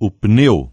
o pneu.